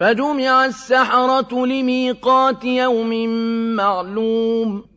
فَجُمِعَ السَّحَرَةُ لِمِيقَاتِ يَوْمٍ مَّعْلُومٍ